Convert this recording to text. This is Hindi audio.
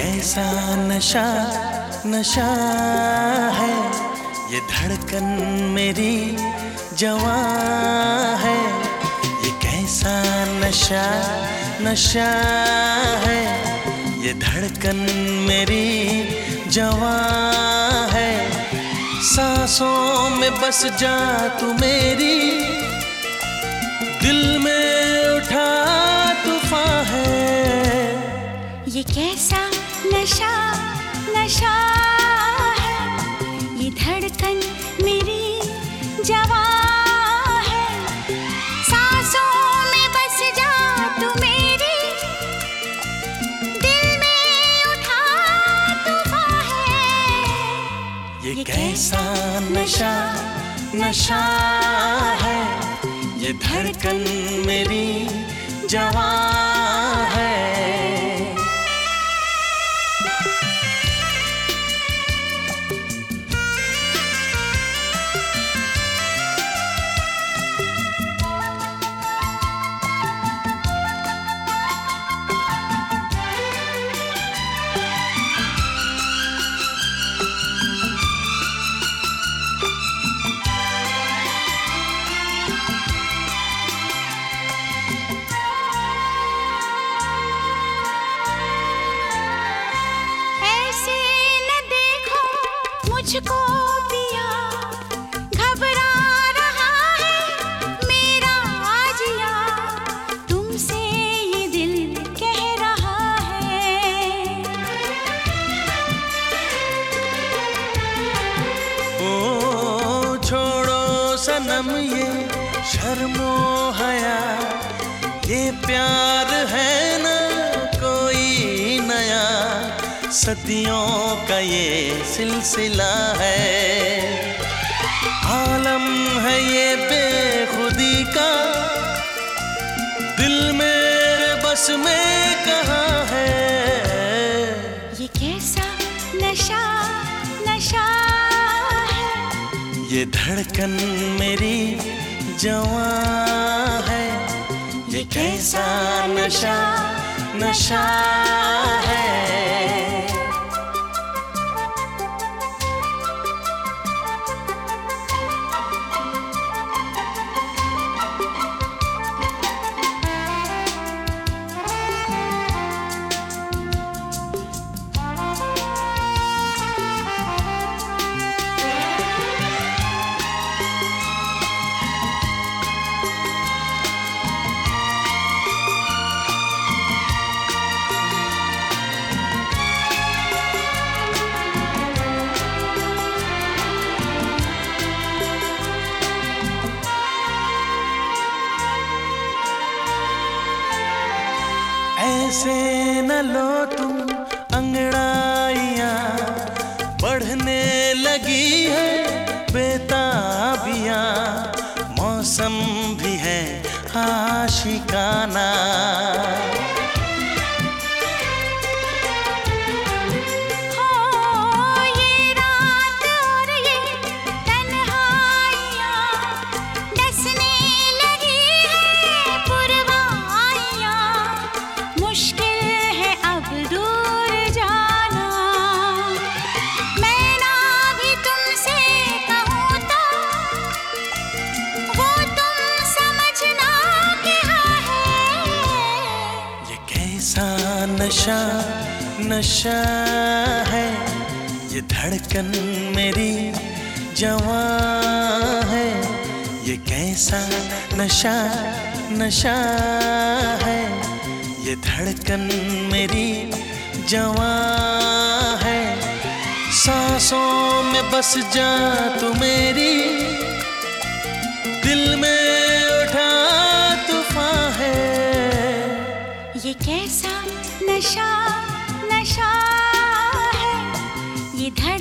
कैसा नशा नशा है, ये धड़कन मेरी जवा है। ये कैसा नशा नशा है, ये धड़कन मेरी जवा है। सांसों में बस जा तू मेरी, दिल में उठा तूफ़ान है। ये कैसा नशा नशा है। ये धड़कन मेरी जवा है। सांसों में बस जा तू मेरी दिल में उठा तूफ़ान है। ये कैसा नशा नशा है? ये धड़कन मेरी जवा मुझको पिया। घबरा रहा है मेरा आजिया। तुमसे ये दिल कह रहा है। ओ, छोड़ो सनम, ये शर्मो हया। ये प्यार है ना कोई नया। सदियों का ये सिलसिला है। आलम है ये बेखुदी का। दिल मेरे बस में कहाँ है? ये कैसा नशा नशा है? ये धड़कन मेरी जवान है। ये कैसा नशा नशा है? ऐसे न लो तुम अंगड़ाइया। बढ़ने लगी है बेताबिया। मौसम भी है आशिकाना। नशा नशा है। ये धड़कन मेरी जवा है। ये कैसा नशा नशा है। ये धड़कन मेरी जवा है। सांसों में बस जा तू मेरी, दिल में उठा तूफ़ान है। ये कैसा नशा नशा है। ये धड़